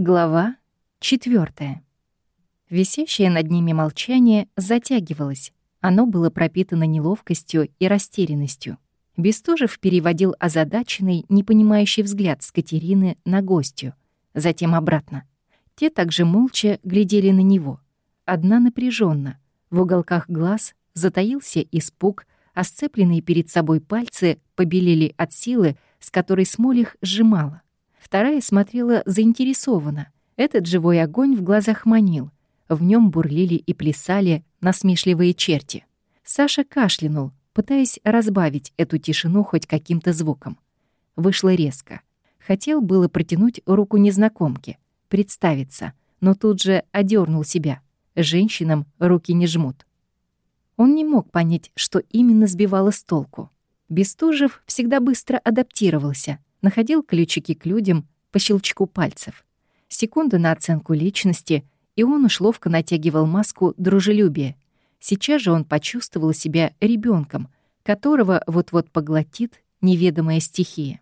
Глава четвертая. Висящее над ними молчание затягивалось. Оно было пропитано неловкостью и растерянностью. Бестужев переводил озадаченный, непонимающий взгляд с Катерины на гостью, затем обратно. Те также молча глядели на него. Одна напряженно. В уголках глаз затаился испуг, а сцепленные перед собой пальцы побелели от силы, с которой Смолих сжимала. Вторая смотрела заинтересованно. Этот живой огонь в глазах манил. В нем бурлили и плясали насмешливые черти. Саша кашлянул, пытаясь разбавить эту тишину хоть каким-то звуком. Вышло резко. Хотел было протянуть руку незнакомке, представиться, но тут же одернул себя. Женщинам руки не жмут. Он не мог понять, что именно сбивало с толку. Бестужев всегда быстро адаптировался, находил ключики к людям по щелчку пальцев. Секунда на оценку личности, и он уж ловко натягивал маску дружелюбия. Сейчас же он почувствовал себя ребенком, которого вот-вот поглотит неведомая стихия.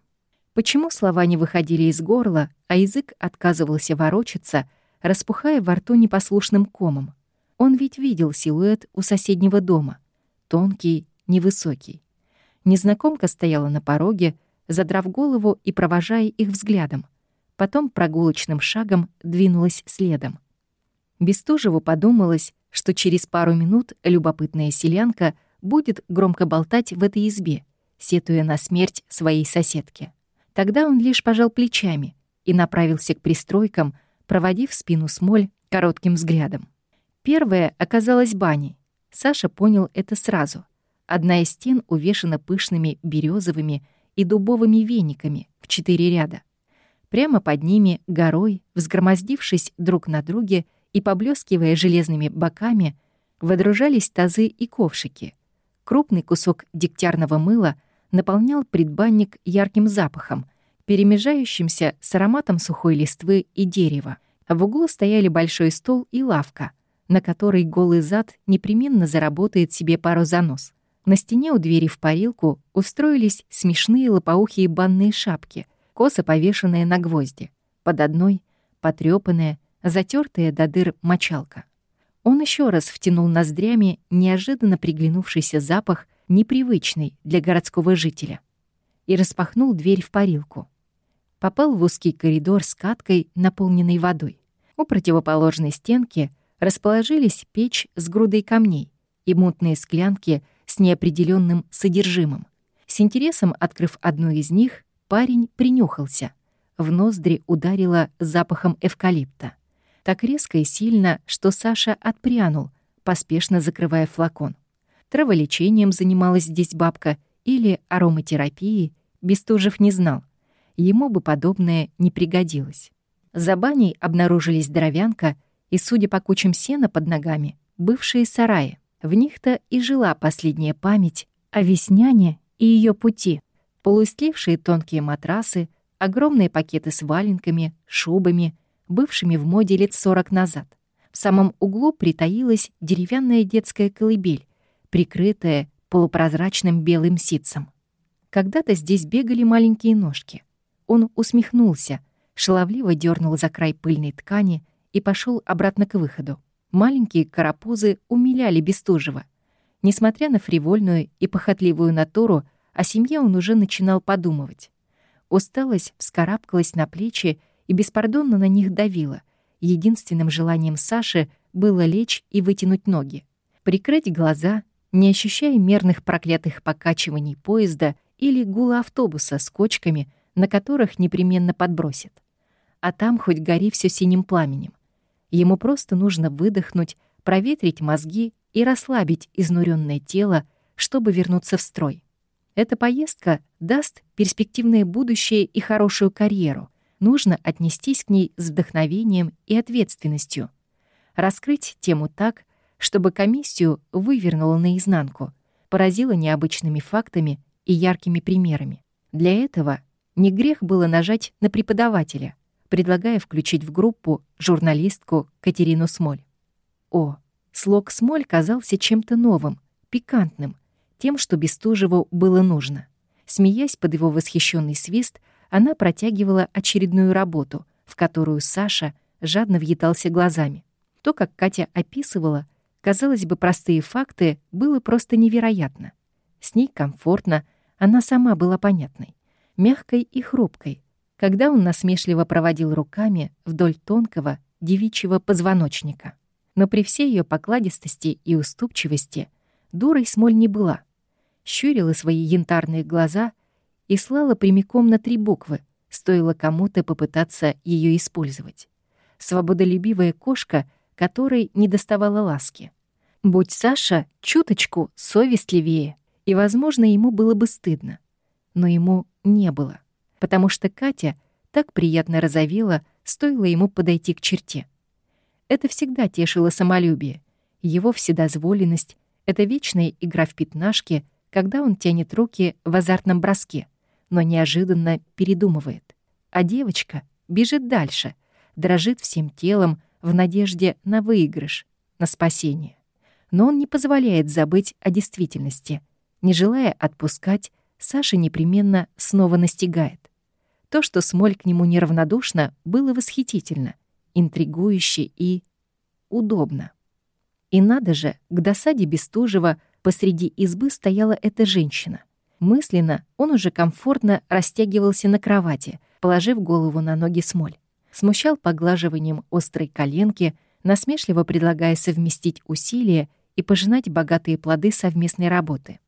Почему слова не выходили из горла, а язык отказывался ворочаться, распухая во рту непослушным комом? Он ведь видел силуэт у соседнего дома. Тонкий, невысокий. Незнакомка стояла на пороге, задрав голову и провожая их взглядом. Потом прогулочным шагом двинулась следом. Бестужеву подумалось, что через пару минут любопытная селянка будет громко болтать в этой избе, сетуя на смерть своей соседки. Тогда он лишь пожал плечами и направился к пристройкам, проводив спину смоль коротким взглядом. Первая оказалась баней. Саша понял это сразу. Одна из стен увешана пышными березовыми и дубовыми вениками в четыре ряда. Прямо под ними, горой, взгромоздившись друг на друге и поблескивая железными боками, водружались тазы и ковшики. Крупный кусок дегтярного мыла наполнял предбанник ярким запахом, перемежающимся с ароматом сухой листвы и дерева. В углу стояли большой стол и лавка, на которой голый зад непременно заработает себе пару занос. На стене у двери в парилку устроились смешные лопоухие банные шапки, косо повешенные на гвозди. Под одной — потрёпанная, затертая до дыр мочалка. Он еще раз втянул ноздрями неожиданно приглянувшийся запах, непривычный для городского жителя, и распахнул дверь в парилку. Попал в узкий коридор с каткой, наполненной водой. У противоположной стенки расположились печь с грудой камней и мутные склянки — с неопределенным содержимым. С интересом открыв одну из них, парень принюхался. В ноздри ударило запахом эвкалипта. Так резко и сильно, что Саша отпрянул, поспешно закрывая флакон. Траволечением занималась здесь бабка или ароматерапией, Бестужев не знал. Ему бы подобное не пригодилось. За баней обнаружились дровянка и, судя по кучам сена под ногами, бывшие сараи. В них-то и жила последняя память о Весняне и ее пути. Полуистлевшие тонкие матрасы, огромные пакеты с валенками, шубами, бывшими в моде лет сорок назад. В самом углу притаилась деревянная детская колыбель, прикрытая полупрозрачным белым ситцем. Когда-то здесь бегали маленькие ножки. Он усмехнулся, шаловливо дернул за край пыльной ткани и пошел обратно к выходу. Маленькие карапузы умиляли Бестужева. Несмотря на фривольную и похотливую натуру, о семье он уже начинал подумывать. Усталость вскарабкалась на плечи и беспардонно на них давила. Единственным желанием Саши было лечь и вытянуть ноги. Прикрыть глаза, не ощущая мерных проклятых покачиваний поезда или гула автобуса с кочками, на которых непременно подбросит. А там хоть гори все синим пламенем. Ему просто нужно выдохнуть, проветрить мозги и расслабить изнуренное тело, чтобы вернуться в строй. Эта поездка даст перспективное будущее и хорошую карьеру. Нужно отнестись к ней с вдохновением и ответственностью. Раскрыть тему так, чтобы комиссию вывернула наизнанку, поразила необычными фактами и яркими примерами. Для этого не грех было нажать на преподавателя — предлагая включить в группу журналистку Катерину Смоль. О, слог Смоль казался чем-то новым, пикантным, тем, что Бестужеву было нужно. Смеясь под его восхищенный свист, она протягивала очередную работу, в которую Саша жадно въедался глазами. То, как Катя описывала, казалось бы, простые факты, было просто невероятно. С ней комфортно, она сама была понятной, мягкой и хрупкой, когда он насмешливо проводил руками вдоль тонкого девичьего позвоночника. Но при всей ее покладистости и уступчивости дурой Смоль не была. Щурила свои янтарные глаза и слала прямиком на три буквы, стоило кому-то попытаться ее использовать. Свободолюбивая кошка, которой не доставала ласки. Будь Саша чуточку совестливее, и, возможно, ему было бы стыдно. Но ему не было, потому что Катя так приятно разовела, стоило ему подойти к черте. Это всегда тешило самолюбие, его вседозволенность, это вечная игра в пятнашки, когда он тянет руки в азартном броске, но неожиданно передумывает. А девочка бежит дальше, дрожит всем телом в надежде на выигрыш, на спасение. Но он не позволяет забыть о действительности. Не желая отпускать, Саша непременно снова настигает. То, что Смоль к нему неравнодушна, было восхитительно, интригующе и удобно. И надо же, к досаде Бестужева посреди избы стояла эта женщина. Мысленно он уже комфортно растягивался на кровати, положив голову на ноги Смоль. Смущал поглаживанием острой коленки, насмешливо предлагая совместить усилия и пожинать богатые плоды совместной работы.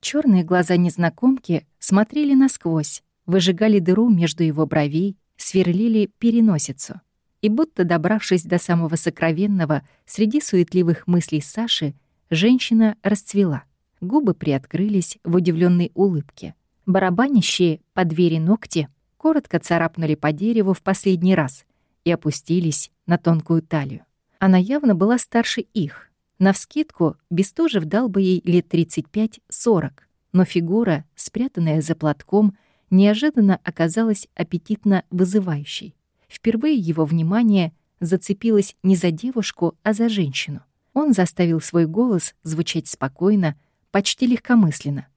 Черные глаза незнакомки смотрели насквозь, выжигали дыру между его бровей, сверлили переносицу. И будто добравшись до самого сокровенного, среди суетливых мыслей Саши, женщина расцвела. Губы приоткрылись в удивленной улыбке. Барабанящие по двери ногти коротко царапнули по дереву в последний раз и опустились на тонкую талию. Она явно была старше их. Навскидку Бестужев дал бы ей лет 35-40, но фигура, спрятанная за платком, неожиданно оказалась аппетитно вызывающей. Впервые его внимание зацепилось не за девушку, а за женщину. Он заставил свой голос звучать спокойно, почти легкомысленно.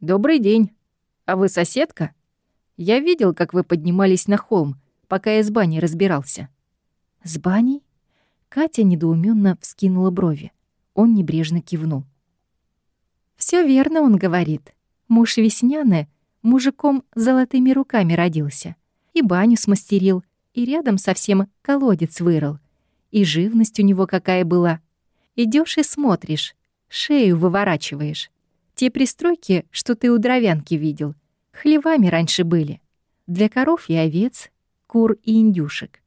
«Добрый день. А вы соседка? Я видел, как вы поднимались на холм, пока я с баней разбирался». «С баней?» Катя недоуменно вскинула брови. Он небрежно кивнул. Все верно, он говорит. Муж Весняны мужиком золотыми руками родился. И баню смастерил, и рядом совсем колодец вырыл. И живность у него какая была. Идешь и смотришь, шею выворачиваешь. Те пристройки, что ты у дровянки видел, хлевами раньше были. Для коров и овец, кур и индюшек.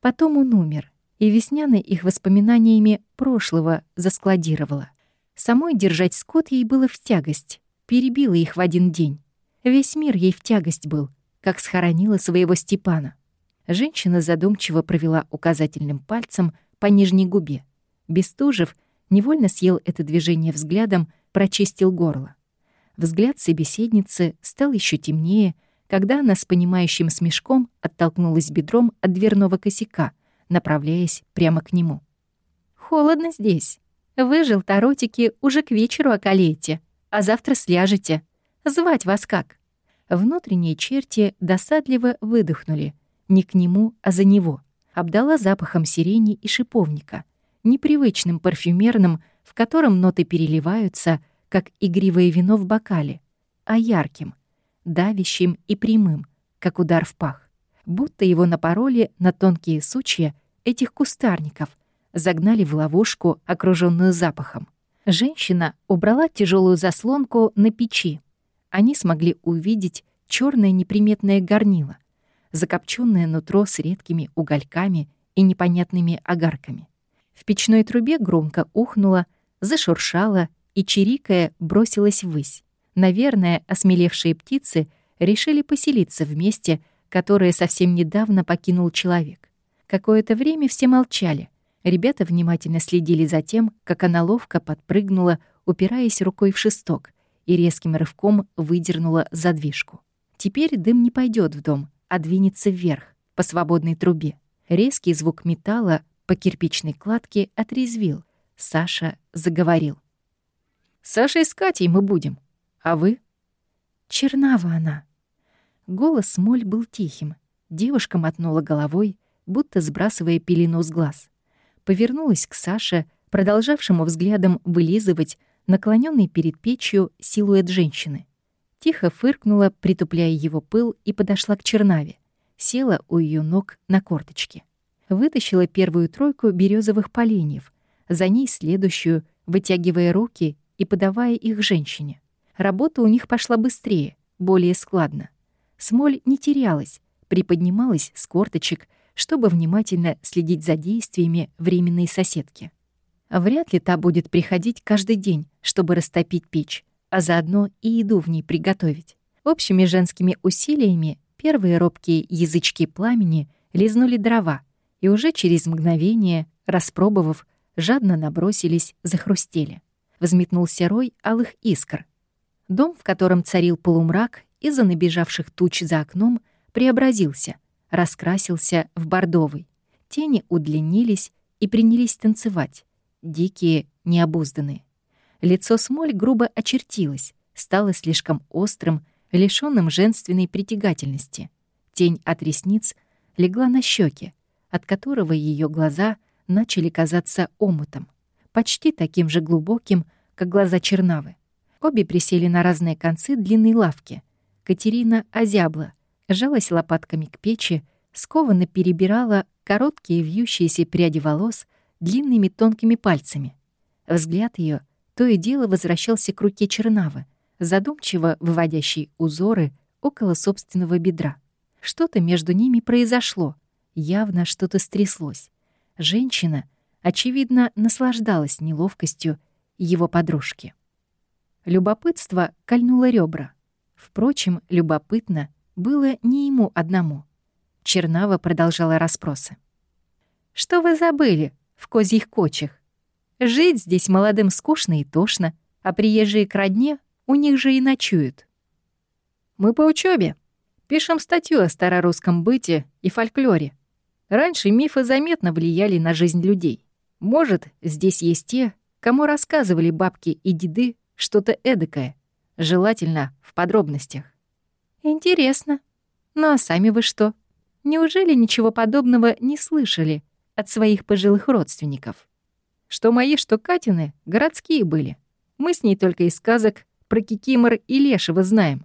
Потом он умер, и Весняна их воспоминаниями прошлого заскладировала. Самой держать скот ей было в тягость, перебила их в один день. Весь мир ей в тягость был, как схоронила своего Степана. Женщина задумчиво провела указательным пальцем по нижней губе. Бестужев невольно съел это движение взглядом, прочистил горло. Взгляд собеседницы стал еще темнее, когда она с понимающим смешком оттолкнулась бедром от дверного косяка, направляясь прямо к нему. «Холодно здесь. Выжил таротики уже к вечеру околеете, а завтра сляжете. Звать вас как?» Внутренние черти досадливо выдохнули. Не к нему, а за него. Обдала запахом сирени и шиповника. Непривычным парфюмерным, в котором ноты переливаются, как игривое вино в бокале, а ярким, давящим и прямым, как удар в пах. Будто его напороли на тонкие сучья этих кустарников, загнали в ловушку, окруженную запахом. Женщина убрала тяжелую заслонку на печи, они смогли увидеть черное неприметное горнило, закопченное нутро с редкими угольками и непонятными огарками. В печной трубе громко ухнуло, зашуршало и, чирикая, бросилась ввысь. Наверное, осмелевшие птицы решили поселиться в месте, которое совсем недавно покинул человек. Какое-то время все молчали. Ребята внимательно следили за тем, как она ловко подпрыгнула, упираясь рукой в шесток, и резким рывком выдернула задвижку. Теперь дым не пойдет в дом, а двинется вверх, по свободной трубе. Резкий звук металла по кирпичной кладке отрезвил. Саша заговорил. «Саша и с Катей мы будем. А вы?» «Чернава она». Голос Моль был тихим. Девушка мотнула головой, будто сбрасывая пелену с глаз. Повернулась к Саше, продолжавшему взглядом вылизывать наклоненный перед печью силуэт женщины. Тихо фыркнула, притупляя его пыл, и подошла к Чернаве. Села у ее ног на корточке. Вытащила первую тройку березовых поленьев, за ней следующую, вытягивая руки и подавая их женщине. Работа у них пошла быстрее, более складно. Смоль не терялась, приподнималась с корточек, чтобы внимательно следить за действиями временной соседки. Вряд ли та будет приходить каждый день, чтобы растопить печь, а заодно и еду в ней приготовить. Общими женскими усилиями первые робкие язычки пламени лизнули дрова, и уже через мгновение, распробовав, жадно набросились, захрустели. Взметнулся рой алых искр. Дом, в котором царил полумрак из-за набежавших туч за окном, преобразился, раскрасился в бордовый. Тени удлинились и принялись танцевать, дикие, необузданные. Лицо Смоль грубо очертилось, стало слишком острым, лишённым женственной притягательности. Тень от ресниц легла на щеки, от которого ее глаза начали казаться омутом, почти таким же глубоким, как глаза Чернавы. Обе присели на разные концы длинной лавки. Катерина озябла, жалась лопатками к печи, скованно перебирала короткие вьющиеся пряди волос длинными тонкими пальцами. Взгляд ее то и дело возвращался к руке Чернавы, задумчиво выводящей узоры около собственного бедра. Что-то между ними произошло, явно что-то стряслось. Женщина, очевидно, наслаждалась неловкостью его подружки. Любопытство кольнуло ребра. Впрочем, любопытно было не ему одному. Чернава продолжала расспросы. «Что вы забыли в козьих кочах? Жить здесь молодым скучно и тошно, а приезжие к родне у них же и ночуют. Мы по учебе пишем статью о старорусском быте и фольклоре. Раньше мифы заметно влияли на жизнь людей. Может, здесь есть те, кому рассказывали бабки и деды что-то эдакое, желательно в подробностях. Интересно. Ну а сами вы что? Неужели ничего подобного не слышали от своих пожилых родственников? Что мои, что Катины городские были. Мы с ней только из сказок про Кикимор и Лешего знаем.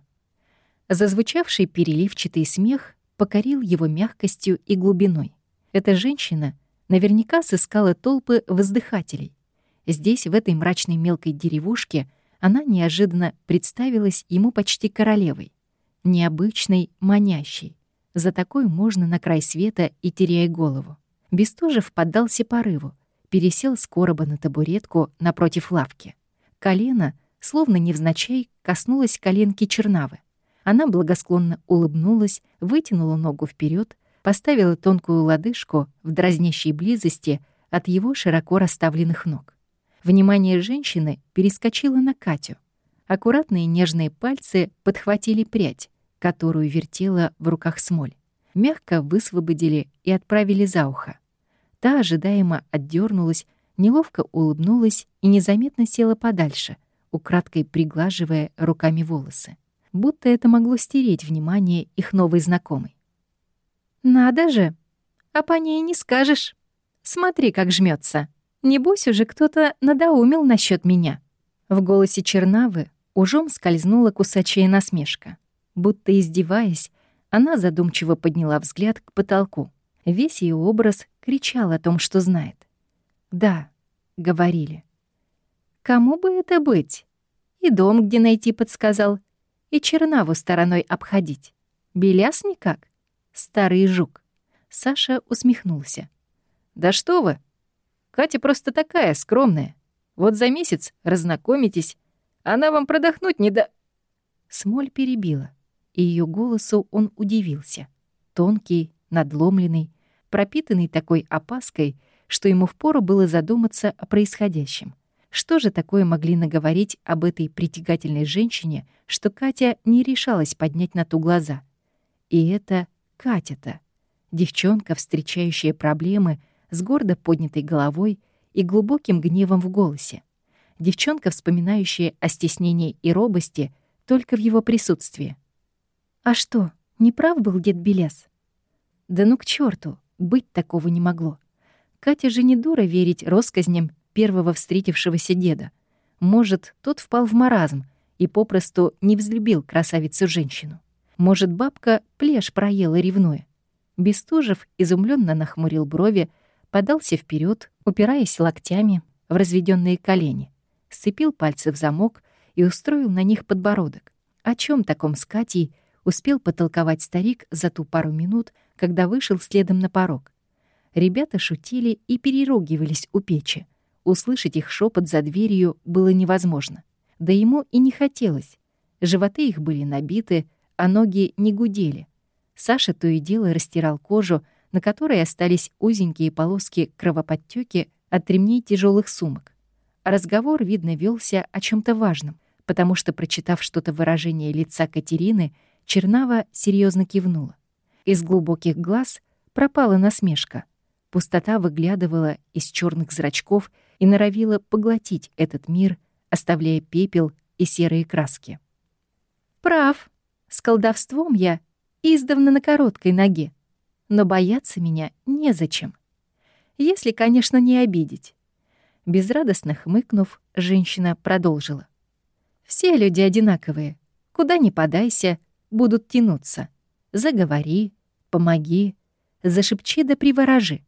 Зазвучавший переливчатый смех покорил его мягкостью и глубиной. Эта женщина наверняка сыскала толпы воздыхателей. Здесь, в этой мрачной мелкой деревушке, она неожиданно представилась ему почти королевой. Необычной, манящей. За такой можно на край света и теряя голову. Бестужев поддался порыву, пересел с короба на табуретку напротив лавки. Колено, словно невзначай, коснулось коленки Чернавы. Она благосклонно улыбнулась, вытянула ногу вперед, поставила тонкую лодыжку в дразнящей близости от его широко расставленных ног. Внимание женщины перескочило на Катю. Аккуратные нежные пальцы подхватили прядь, которую вертела в руках смоль. Мягко высвободили и отправили за ухо. Та ожидаемо отдернулась, неловко улыбнулась и незаметно села подальше, украдкой приглаживая руками волосы. Будто это могло стереть внимание их новой знакомой. «Надо же! А по ней не скажешь. Смотри, как жмется. Небось уже кто-то надоумил насчет меня». В голосе Чернавы ужом скользнула кусачая насмешка. Будто издеваясь, она задумчиво подняла взгляд к потолку. Весь ее образ кричал о том, что знает. «Да», — говорили. «Кому бы это быть?» И дом, где найти, подсказал. И Чернаву стороной обходить. Беляс никак. Старый жук. Саша усмехнулся. «Да что вы! Катя просто такая, скромная. Вот за месяц разнакомитесь. Она вам продохнуть не да...» Смоль перебила, и ее голосу он удивился. Тонкий, надломленный, пропитанный такой опаской, что ему впору было задуматься о происходящем. Что же такое могли наговорить об этой притягательной женщине, что Катя не решалась поднять на ту глаза? И это Катя-то, девчонка, встречающая проблемы с гордо поднятой головой и глубоким гневом в голосе. Девчонка, вспоминающая о стеснении и робости только в его присутствии. «А что, не прав был дед Беляс?» Да ну к черту, быть такого не могло. Катя же не дура верить россказням первого встретившегося деда. Может, тот впал в маразм и попросту не взлюбил красавицу-женщину. Может, бабка плешь проела ревнуя. Бестужев изумленно нахмурил брови, подался вперед, упираясь локтями в разведенные колени, сцепил пальцы в замок и устроил на них подбородок. О чем таком с Катей успел потолковать старик за ту пару минут, когда вышел следом на порог. Ребята шутили и переругивались у печи. Услышать их шепот за дверью было невозможно. Да ему и не хотелось. Животы их были набиты, а ноги не гудели. Саша то и дело растирал кожу, на которой остались узенькие полоски кровоподтёки от ремней тяжелых сумок. Разговор, видно, велся о чем то важном, потому что, прочитав что-то выражение лица Катерины, Чернава серьезно кивнула. Из глубоких глаз пропала насмешка. Пустота выглядывала из черных зрачков и норовила поглотить этот мир, оставляя пепел и серые краски. «Прав. С колдовством я издавна на короткой ноге. Но бояться меня незачем. Если, конечно, не обидеть». Безрадостно хмыкнув, женщина продолжила. «Все люди одинаковые. Куда ни подайся, будут тянуться. Заговори, помоги, зашепчи да приворожи.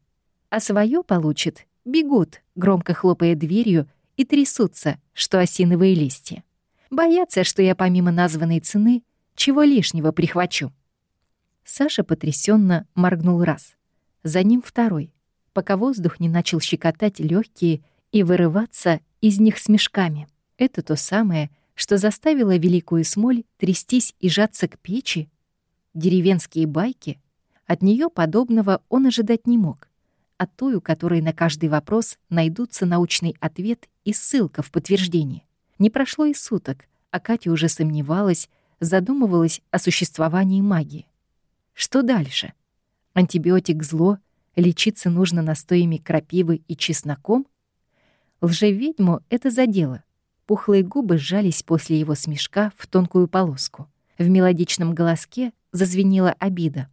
А свое получит, бегут, громко хлопая дверью, и трясутся, что осиновые листья. Боятся, что я помимо названной цены чего лишнего прихвачу. Саша потрясенно моргнул раз. За ним второй, пока воздух не начал щекотать легкие и вырываться из них смешками. Это то самое, что заставило великую смоль трястись и жаться к печи? Деревенские байки? От нее подобного он ожидать не мог. А той, у которой на каждый вопрос найдутся научный ответ и ссылка в подтверждение. Не прошло и суток, а Катя уже сомневалась, задумывалась о существовании магии. Что дальше? Антибиотик зло, лечиться нужно настоями крапивы и чесноком? Лжеведьму это задело. Пухлые губы сжались после его смешка в тонкую полоску. В мелодичном голоске зазвенела обида.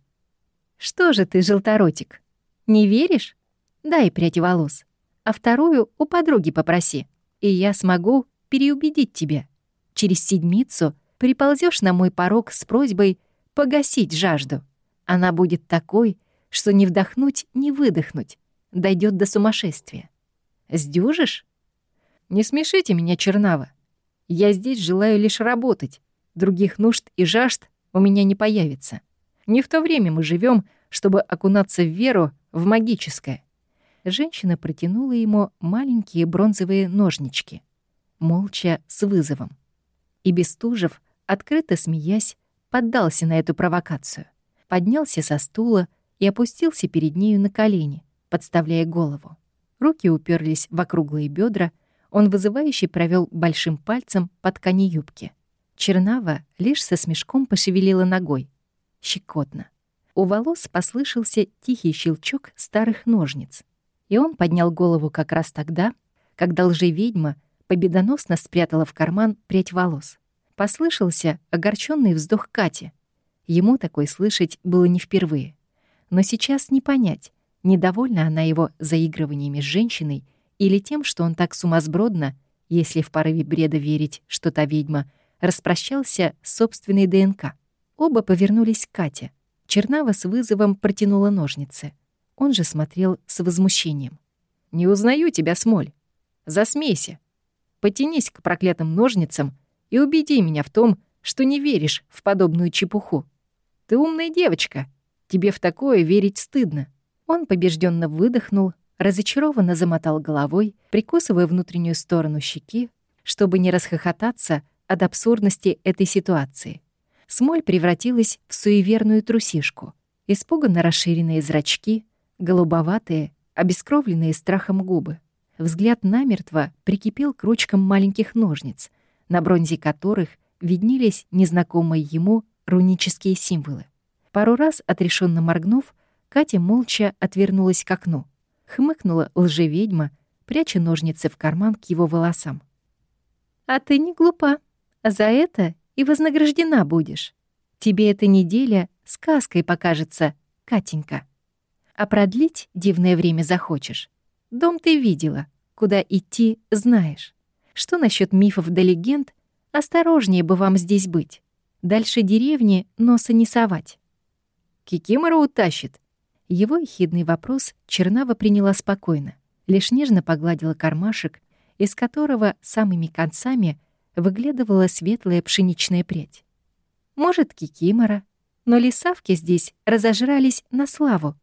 «Что же ты, желторотик, не веришь? Дай прядь волос, а вторую у подруги попроси, и я смогу переубедить тебя. Через седмицу приползешь на мой порог с просьбой погасить жажду. Она будет такой, что не вдохнуть, не выдохнуть, дойдет до сумасшествия. Сдюжишь? Не смешите меня, Чернава. Я здесь желаю лишь работать. Других нужд и жажд у меня не появится. Не в то время мы живем, чтобы окунаться в веру в магическое. Женщина протянула ему маленькие бронзовые ножнички, молча с вызовом. И Бестужев, открыто смеясь, поддался на эту провокацию. Поднялся со стула и опустился перед нею на колени, подставляя голову. Руки уперлись в округлые бедра, он вызывающе провел большим пальцем по ткани юбки. Чернава лишь со смешком пошевелила ногой. Щекотно. У волос послышался тихий щелчок старых ножниц. И он поднял голову как раз тогда, когда лжеведьма победоносно спрятала в карман прядь волос. Послышался огорченный вздох Кати. Ему такой слышать было не впервые. Но сейчас не понять, недовольна она его заигрываниями с женщиной или тем, что он так сумасбродно, если в порыве бреда верить, что та ведьма, распрощался с собственной ДНК. Оба повернулись к Кате. Чернава с вызовом протянула ножницы. Он же смотрел с возмущением. «Не узнаю тебя, Смоль. Засмейся. Потянись к проклятым ножницам и убеди меня в том, что не веришь в подобную чепуху. Ты умная девочка. Тебе в такое верить стыдно». Он побежденно выдохнул, разочарованно замотал головой, прикусывая внутреннюю сторону щеки, чтобы не расхохотаться от абсурдности этой ситуации. Смоль превратилась в суеверную трусишку. Испуганно расширенные зрачки, голубоватые, обескровленные страхом губы. Взгляд намертво прикипел к ручкам маленьких ножниц, на бронзе которых виднелись незнакомые ему рунические символы. Пару раз отрешенно моргнув, Катя молча отвернулась к окну — хмыкнула лжеведьма, пряча ножницы в карман к его волосам. «А ты не глупа. За это и вознаграждена будешь. Тебе эта неделя сказкой покажется, Катенька. А продлить дивное время захочешь? Дом ты видела, куда идти знаешь. Что насчет мифов да легенд? Осторожнее бы вам здесь быть. Дальше деревни носа не совать. Кикимора утащит. Его ехидный вопрос Чернава приняла спокойно, лишь нежно погладила кармашек, из которого самыми концами выглядывала светлая пшеничная прядь. Может, кикимора, но лесавки здесь разожрались на славу.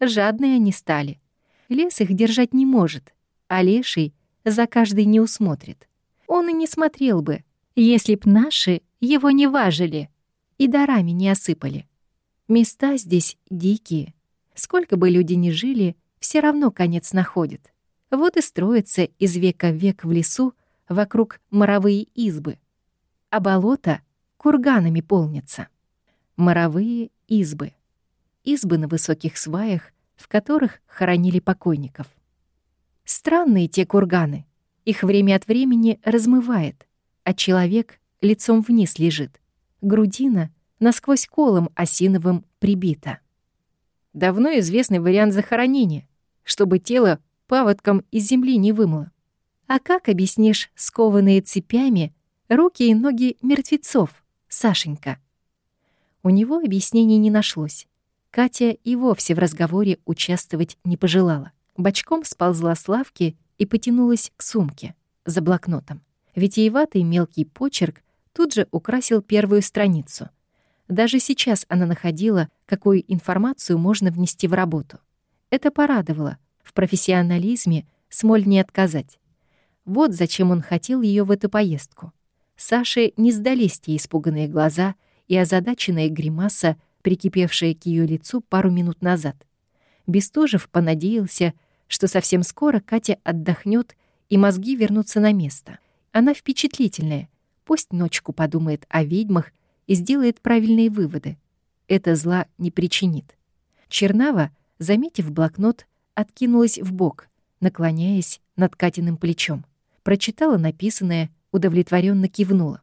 Жадные они стали. Лес их держать не может, а леший за каждый не усмотрит. Он и не смотрел бы, если б наши его не важили и дарами не осыпали. Места здесь дикие. Сколько бы люди ни жили, все равно конец находит. Вот и строятся из века в век в лесу вокруг моровые избы. А болото курганами полнятся. Моровые избы. Избы на высоких сваях, в которых хоронили покойников. Странные те курганы. Их время от времени размывает, а человек лицом вниз лежит. Грудина насквозь колом осиновым прибита. Давно известный вариант захоронения, чтобы тело паводком из земли не вымыло. А как объяснишь скованные цепями руки и ноги мертвецов, Сашенька? У него объяснений не нашлось. Катя и вовсе в разговоре участвовать не пожелала. Бочком сползла с лавки и потянулась к сумке за блокнотом. Витиеватый мелкий почерк тут же украсил первую страницу. Даже сейчас она находила, какую информацию можно внести в работу. Это порадовало. В профессионализме Смоль не отказать. Вот зачем он хотел ее в эту поездку. Саше не сдались те испуганные глаза и озадаченная гримаса, прикипевшая к ее лицу пару минут назад. Бестужев понадеялся, что совсем скоро Катя отдохнет и мозги вернутся на место. Она впечатлительная, пусть ночку подумает о ведьмах и сделает правильные выводы. Это зла не причинит. Чернава, заметив блокнот, откинулась в бок, наклоняясь над Катиным плечом прочитала написанное, удовлетворенно кивнула.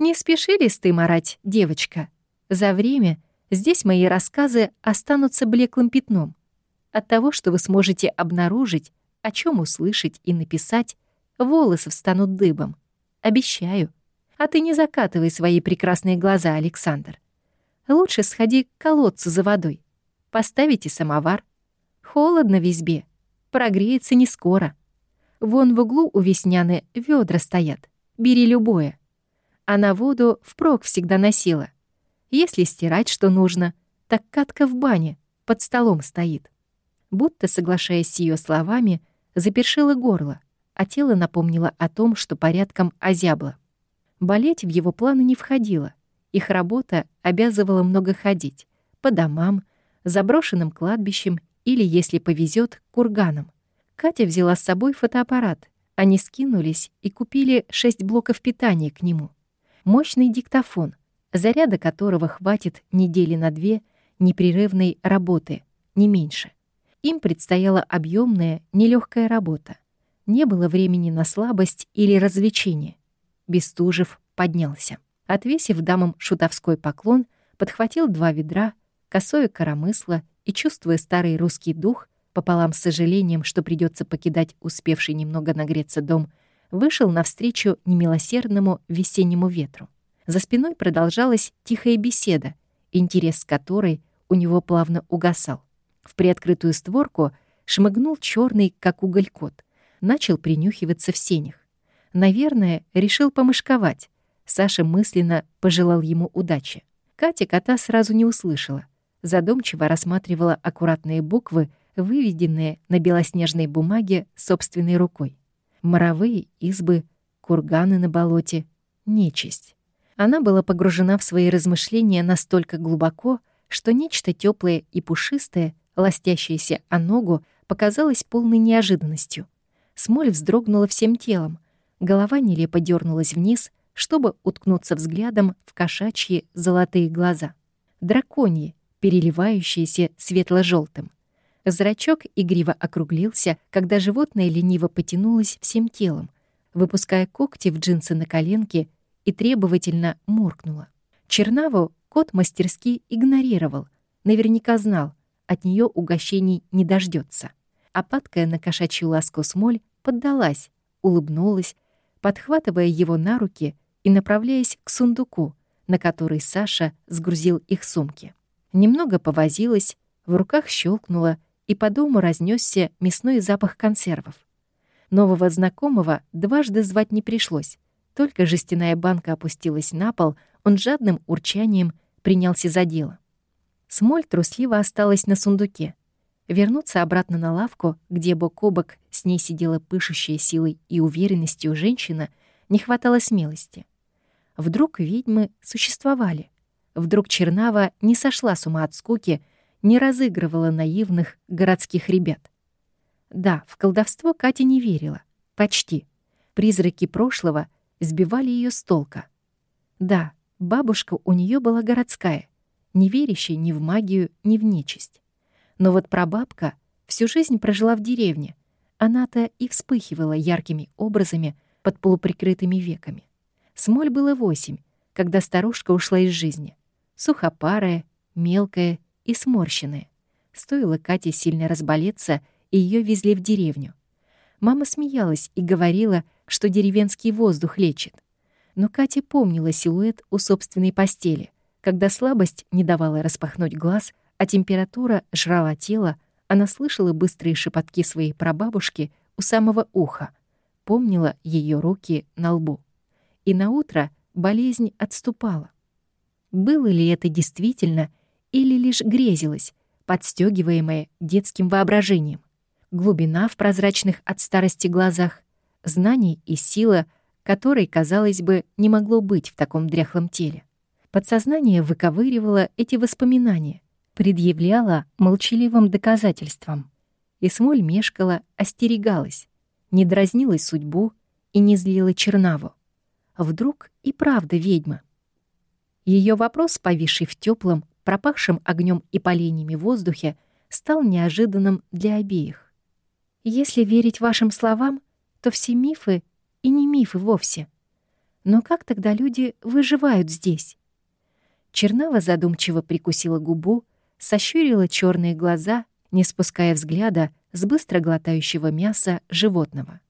«Не спеши листы марать, девочка. За время здесь мои рассказы останутся блеклым пятном. От того, что вы сможете обнаружить, о чем услышать и написать, волосы встанут дыбом. Обещаю. А ты не закатывай свои прекрасные глаза, Александр. Лучше сходи к колодцу за водой. Поставите самовар. Холодно в избе. Прогреется не скоро. Вон в углу у Весняны ведра стоят. Бери любое. А на воду впрок всегда носила. Если стирать что нужно, так катка в бане, под столом стоит. Будто, соглашаясь с ее словами, запершило горло, а тело напомнило о том, что порядком озябло. Болеть в его планы не входило. Их работа обязывала много ходить. По домам, заброшенным кладбищам или, если повезет, курганам. Катя взяла с собой фотоаппарат. Они скинулись и купили шесть блоков питания к нему. Мощный диктофон, заряда которого хватит недели на две непрерывной работы, не меньше. Им предстояла объемная, нелегкая работа. Не было времени на слабость или развлечение. Бестужев поднялся. Отвесив дамам шутовской поклон, подхватил два ведра, косое коромысло и, чувствуя старый русский дух, пополам с сожалением, что придется покидать успевший немного нагреться дом, вышел навстречу немилосердному весеннему ветру. За спиной продолжалась тихая беседа, интерес которой у него плавно угасал. В приоткрытую створку шмыгнул черный, как уголь кот, начал принюхиваться в сенях. Наверное, решил помышковать. Саша мысленно пожелал ему удачи. Катя кота сразу не услышала. Задумчиво рассматривала аккуратные буквы, выведенные на белоснежной бумаге собственной рукой. Моровые избы, курганы на болоте, нечисть. Она была погружена в свои размышления настолько глубоко, что нечто теплое и пушистое, ластящееся о ногу, показалось полной неожиданностью. Смоль вздрогнула всем телом, голова нелепо дернулась вниз, чтобы уткнуться взглядом в кошачьи золотые глаза. Драконьи, переливающиеся светло желтым Зрачок игриво округлился, когда животное лениво потянулось всем телом, выпуская когти в джинсы на коленке и требовательно муркнуло. Чернаву кот мастерски игнорировал, наверняка знал, от нее угощений не дождется. А падкая на кошачью ласку смоль поддалась, улыбнулась, подхватывая его на руки и направляясь к сундуку, на который Саша сгрузил их сумки. Немного повозилась, в руках щелкнула, и по дому разнесся мясной запах консервов. Нового знакомого дважды звать не пришлось. Только жестяная банка опустилась на пол, он жадным урчанием принялся за дело. Смоль трусливо осталась на сундуке. Вернуться обратно на лавку, где бок о бок с ней сидела пышущая силой и уверенностью женщина, не хватало смелости. Вдруг ведьмы существовали. Вдруг Чернава не сошла с ума от скуки, не разыгрывала наивных городских ребят. Да, в колдовство Катя не верила. Почти. Призраки прошлого сбивали ее с толка. Да, бабушка у нее была городская, не верящая ни в магию, ни в нечисть. Но вот прабабка всю жизнь прожила в деревне. Она-то и вспыхивала яркими образами под полуприкрытыми веками. Смоль было восемь, когда старушка ушла из жизни. Сухопарая, мелкая и сморщенная. Стоило Кате сильно разболеться, и ее везли в деревню. Мама смеялась и говорила, что деревенский воздух лечит. Но Катя помнила силуэт у собственной постели, когда слабость не давала распахнуть глаз, а температура жрала тело, она слышала быстрые шепотки своей прабабушки у самого уха, помнила ее руки на лбу. И на утро болезнь отступала. Было ли это действительно или лишь грезилось, подстегиваемое детским воображением? Глубина в прозрачных от старости глазах, знаний и сила, которой, казалось бы, не могло быть в таком дряхлом теле. Подсознание выковыривало эти воспоминания, предъявляло молчаливым доказательством. И смоль мешкала, остерегалась, не дразнила судьбу и не злила Чернаву. Вдруг и правда ведьма. Ее вопрос, повисший в теплом, пропахшем огнем и поленьями воздухе, стал неожиданным для обеих. Если верить вашим словам, то все мифы и не мифы вовсе. Но как тогда люди выживают здесь? Чернава задумчиво прикусила губу, сощурила черные глаза, не спуская взгляда с быстро глотающего мяса животного.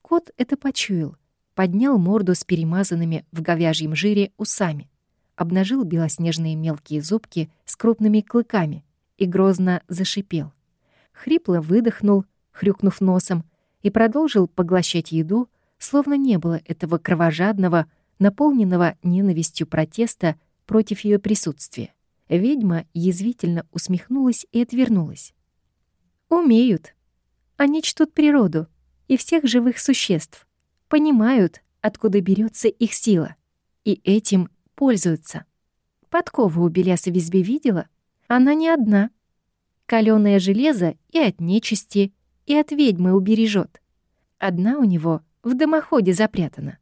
Кот это почуял, поднял морду с перемазанными в говяжьем жире усами, обнажил белоснежные мелкие зубки с крупными клыками и грозно зашипел. Хрипло выдохнул, хрюкнув носом, и продолжил поглощать еду, словно не было этого кровожадного, наполненного ненавистью протеста против ее присутствия. Ведьма язвительно усмехнулась и отвернулась. «Умеют. Они чтут природу и всех живых существ, понимают, откуда берется их сила, и этим пользуются. Подкову у Беляса в избе видела? Она не одна. Калёное железо и от нечисти, и от ведьмы убережет. Одна у него в дымоходе запрятана,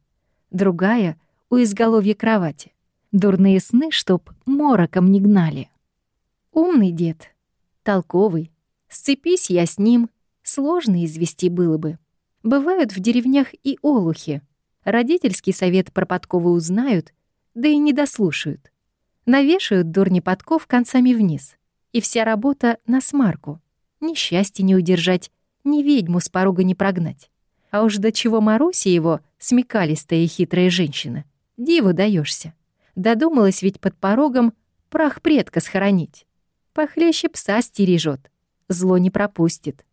другая — у изголовья кровати. Дурные сны, чтоб мороком не гнали. Умный дед, толковый. Сцепись я с ним, сложно извести было бы. Бывают в деревнях и олухи. Родительский совет про подковы узнают, да и не дослушают. Навешают дурни подков концами вниз. И вся работа на смарку. Ни счастья не удержать, ни ведьму с порога не прогнать. А уж до чего Маруся его, смекалистая и хитрая женщина, диву даешься. Додумалась ведь под порогом прах предка схоронить. Похлеще пса стережет, зло не пропустит.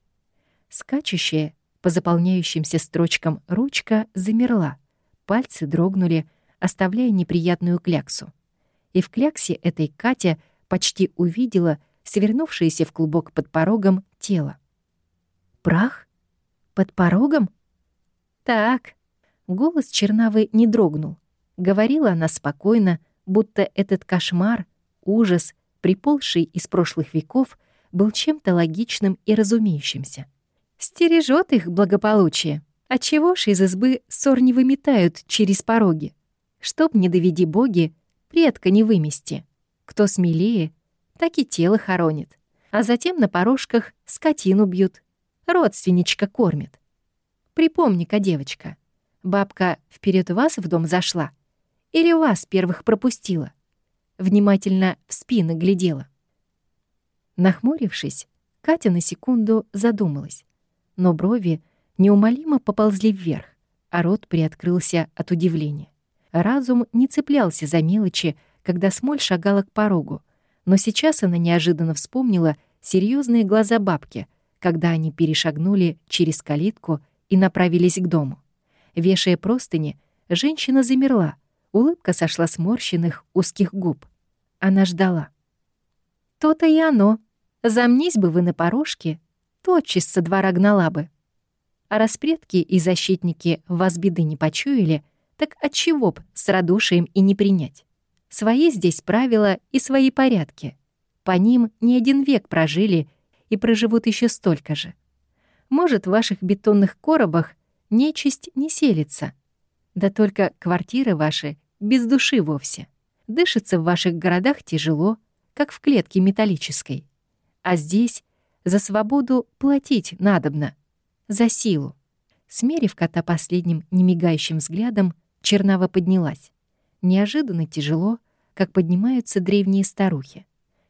Скачущая по заполняющимся строчкам ручка замерла, пальцы дрогнули, оставляя неприятную кляксу. И в кляксе этой Катя почти увидела свернувшееся в клубок под порогом тело. «Прах? Под порогом?» «Так». Голос Чернавы не дрогнул. Говорила она спокойно, будто этот кошмар, ужас, приползший из прошлых веков, был чем-то логичным и разумеющимся. Стережет их благополучие. А чего ж из избы ссор не выметают через пороги? Чтоб, не доведи боги, предка не вымести. Кто смелее, так и тело хоронит. А затем на порожках скотину бьют. Родственничка кормит. Припомни-ка, девочка, бабка вперед вас в дом зашла, или вас первых пропустила? Внимательно в спины глядела. Нахмурившись, Катя на секунду задумалась, но брови неумолимо поползли вверх, а рот приоткрылся от удивления. Разум не цеплялся за мелочи, когда Смоль шагала к порогу, но сейчас она неожиданно вспомнила серьезные глаза бабки, когда они перешагнули через калитку и направились к дому. Вешая простыни, женщина замерла, улыбка сошла с морщенных узких губ. Она ждала. «То-то и оно. Замнись бы вы на порожке, тотчас со двора гнала бы. А раз предки и защитники вас беды не почуяли, так отчего б с радушием и не принять? Свои здесь правила и свои порядки. По ним не один век прожили и проживут еще столько же. Может, в ваших бетонных коробах нечисть не селится. Да только квартиры ваши без души вовсе. Дышится в ваших городах тяжело, как в клетке металлической. А здесь за свободу платить надобно, за силу. Смерив кота последним немигающим взглядом, Чернава поднялась. Неожиданно тяжело, как поднимаются древние старухи.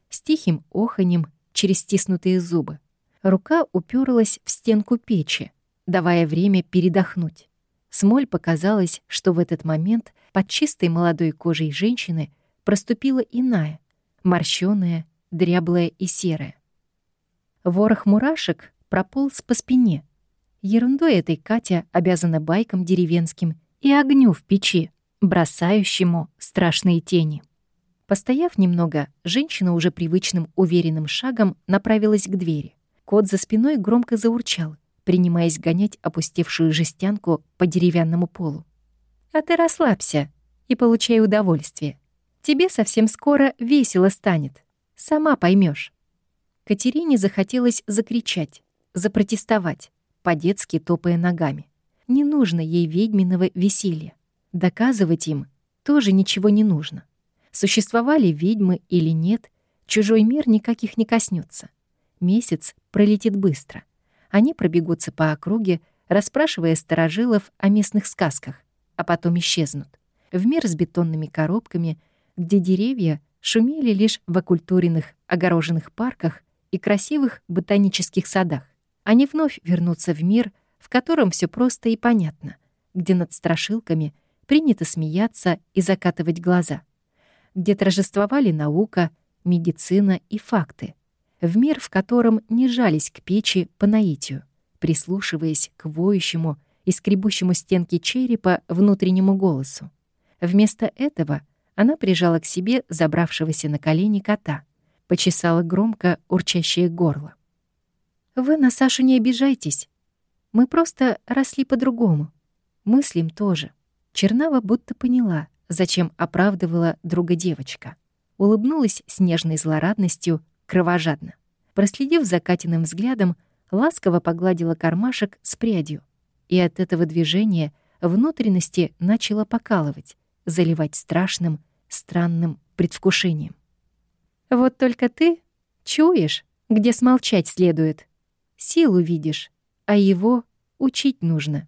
С тихим оханем через стиснутые зубы. Рука уперлась в стенку печи, давая время передохнуть. Смоль показалось, что в этот момент под чистой молодой кожей женщины проступила иная, морщёная, дряблая и серая. Ворох мурашек прополз по спине. Ерундой этой Катя обязана байкам деревенским и огню в печи, бросающему страшные тени. Постояв немного, женщина уже привычным уверенным шагом направилась к двери. Кот за спиной громко заурчал, принимаясь гонять опустевшую жестянку по деревянному полу. «А ты расслабься и получай удовольствие. Тебе совсем скоро весело станет. Сама поймешь. Катерине захотелось закричать, запротестовать, по-детски топая ногами. Не нужно ей ведьминого веселья. Доказывать им тоже ничего не нужно. Существовали ведьмы или нет, чужой мир никаких не коснется. Месяц пролетит быстро. Они пробегутся по округе, расспрашивая старожилов о местных сказках, а потом исчезнут. В мир с бетонными коробками, где деревья шумели лишь в окультуренных, огороженных парках и красивых ботанических садах. Они вновь вернутся в мир, в котором все просто и понятно, где над страшилками принято смеяться и закатывать глаза, где торжествовали наука, медицина и факты, в мир, в котором не жались к печи по наитию, прислушиваясь к воющему и скребущему стенки черепа внутреннему голосу. Вместо этого она прижала к себе забравшегося на колени кота, почесала громко урчащее горло. «Вы на Сашу не обижайтесь. Мы просто росли по-другому. Мыслим тоже». Чернава будто поняла, зачем оправдывала друга девочка. Улыбнулась с нежной злорадностью, кровожадно. Проследив за Катиным взглядом, ласково погладила кармашек с прядью. И от этого движения внутренности начала покалывать, заливать страшным, странным предвкушением. «Вот только ты чуешь, где смолчать следует. Силу видишь, а его учить нужно.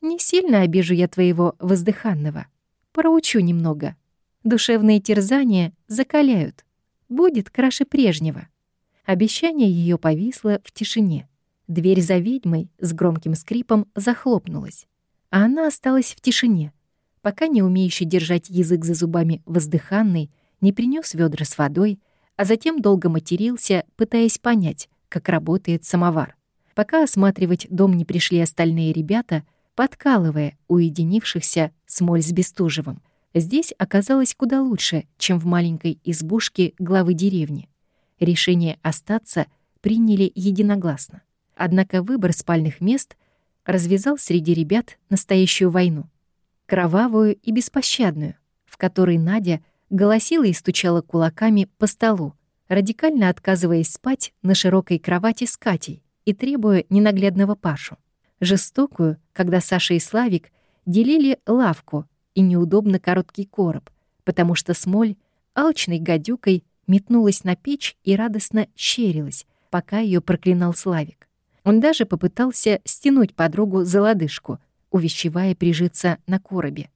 Не сильно обижу я твоего воздыханного. Проучу немного. Душевные терзания закаляют. Будет краше прежнего». Обещание ее повисло в тишине. Дверь за ведьмой с громким скрипом захлопнулась, а она осталась в тишине, пока не умеющий держать язык за зубами воздыханный не принес ведра с водой, а затем долго матерился, пытаясь понять, как работает самовар. Пока осматривать дом не пришли остальные ребята, подкалывая уединившихся Смоль с Бестужевым. Здесь оказалось куда лучше, чем в маленькой избушке главы деревни. Решение остаться приняли единогласно. Однако выбор спальных мест развязал среди ребят настоящую войну кровавую и беспощадную, в которой Надя голосила и стучала кулаками по столу, радикально отказываясь спать на широкой кровати с Катей и требуя ненаглядного Пашу. Жестокую, когда Саша и Славик делили лавку и неудобно короткий короб, потому что смоль алчной гадюкой метнулась на печь и радостно щерилась, пока ее проклинал Славик. Он даже попытался стянуть подругу за лодыжку, увещевая прижиться на коробе.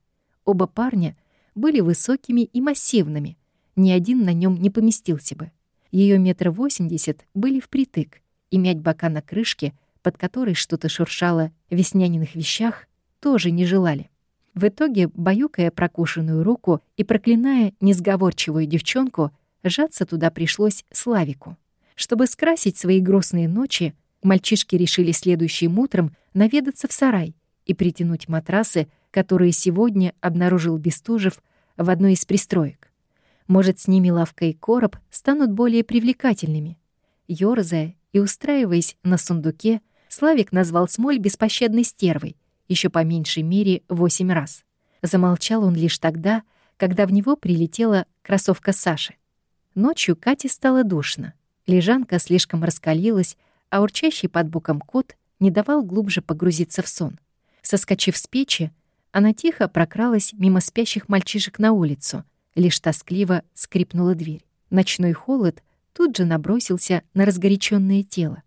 Оба парня были высокими и массивными, ни один на нем не поместился бы. Ее метр восемьдесят были впритык, и мять бока на крышке, под которой что-то шуршало в весняниных вещах, тоже не желали. В итоге, баюкая прокушенную руку и проклиная несговорчивую девчонку, жаться туда пришлось Славику. Чтобы скрасить свои грустные ночи, мальчишки решили следующим утром наведаться в сарай и притянуть матрасы, которые сегодня обнаружил Бестужев в одной из пристроек. Может, с ними лавка и короб станут более привлекательными. Ёрзая и устраиваясь на сундуке, Славик назвал Смоль беспощадной стервой, еще по меньшей мере восемь раз. Замолчал он лишь тогда, когда в него прилетела кроссовка Саши. Ночью Кате стало душно. Лежанка слишком раскалилась, а урчащий под боком кот не давал глубже погрузиться в сон. Соскочив с печи, она тихо прокралась мимо спящих мальчишек на улицу, лишь тоскливо скрипнула дверь. Ночной холод тут же набросился на разгоряченное тело.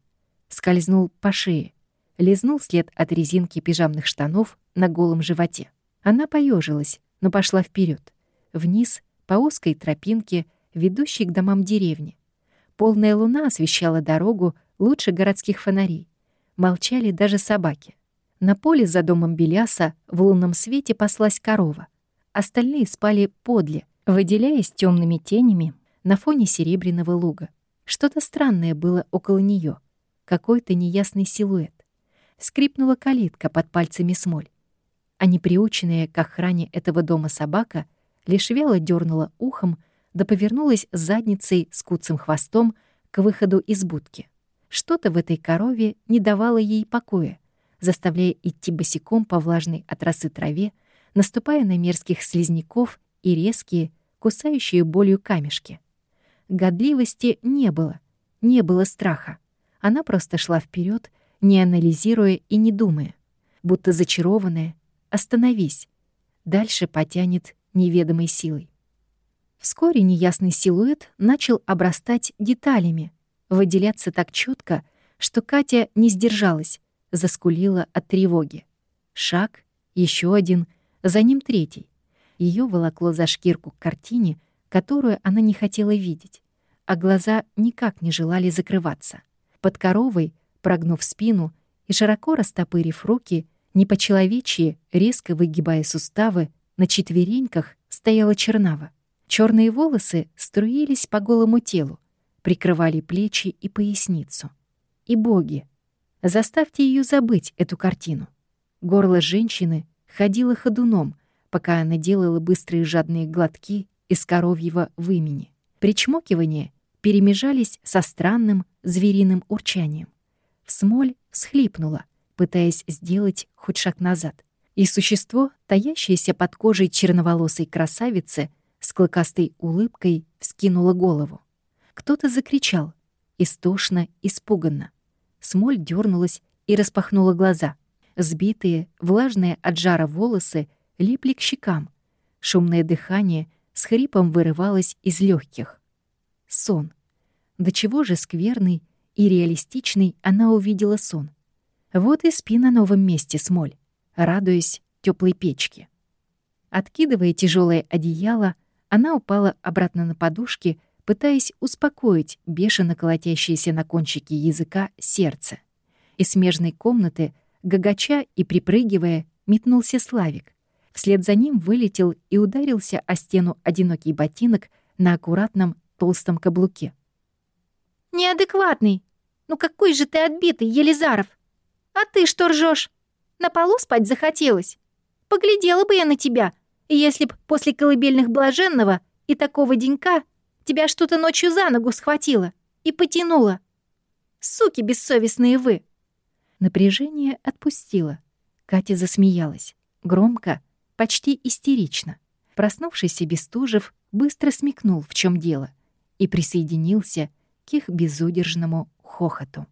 Скользнул по шее, лизнул след от резинки пижамных штанов на голом животе. Она поежилась, но пошла вперед, вниз по узкой тропинке, ведущей к домам деревни. Полная луна освещала дорогу лучше городских фонарей. Молчали даже собаки. На поле за домом Беляса в лунном свете паслась корова. Остальные спали подле, выделяясь темными тенями на фоне серебряного луга. Что-то странное было около нее, какой-то неясный силуэт. Скрипнула калитка под пальцами смоль. А неприученная к охране этого дома собака лишь вяло дернула ухом, да повернулась задницей с куцым хвостом к выходу из будки. Что-то в этой корове не давало ей покоя, заставляя идти босиком по влажной от росы траве, наступая на мерзких слизняков и резкие, кусающие болью камешки. Годливости не было, не было страха. Она просто шла вперед, не анализируя и не думая. Будто зачарованная, остановись. Дальше потянет неведомой силой. Вскоре неясный силуэт начал обрастать деталями, выделяться так четко, что Катя не сдержалась, заскулила от тревоги. Шаг, еще один, за ним третий. Ее волокло за шкирку к картине, которую она не хотела видеть, а глаза никак не желали закрываться. Под коровой, прогнув спину и широко растопырив руки, не по-человечьи, резко выгибая суставы, на четвереньках стояла чернава. Черные волосы струились по голому телу, прикрывали плечи и поясницу. И боги, заставьте ее забыть эту картину. Горло женщины ходило ходуном, пока она делала быстрые жадные глотки из коровьего вымени. Причмокивания перемежались со странным звериным урчанием. Смоль всхлипнула, пытаясь сделать хоть шаг назад. И существо, таящееся под кожей черноволосой красавицы, с клыкастой улыбкой вскинуло голову. Кто-то закричал, истошно, испуганно. Смоль дернулась и распахнула глаза. Сбитые, влажные от жара волосы липли к щекам. Шумное дыхание с хрипом вырывалось из легких. Сон. До чего же скверный и реалистичный она увидела сон. Вот и спи на новом месте, Смоль, радуясь теплой печке. Откидывая тяжелое одеяло, она упала обратно на подушки, пытаясь успокоить бешено колотящееся на кончике языка сердце. Из смежной комнаты, гагача и припрыгивая, метнулся Славик. Вслед за ним вылетел и ударился о стену одинокий ботинок на аккуратном толстом каблуке. «Неадекватный! Ну какой же ты отбитый, Елизаров! А ты что ржешь? На полу спать захотелось? Поглядела бы я на тебя, если б после колыбельных блаженного и такого денька Тебя что-то ночью за ногу схватило и потянуло. Суки бессовестные вы!» Напряжение отпустило. Катя засмеялась. Громко, почти истерично. Проснувшийся Бестужев быстро смекнул, в чем дело, и присоединился к их безудержному хохоту.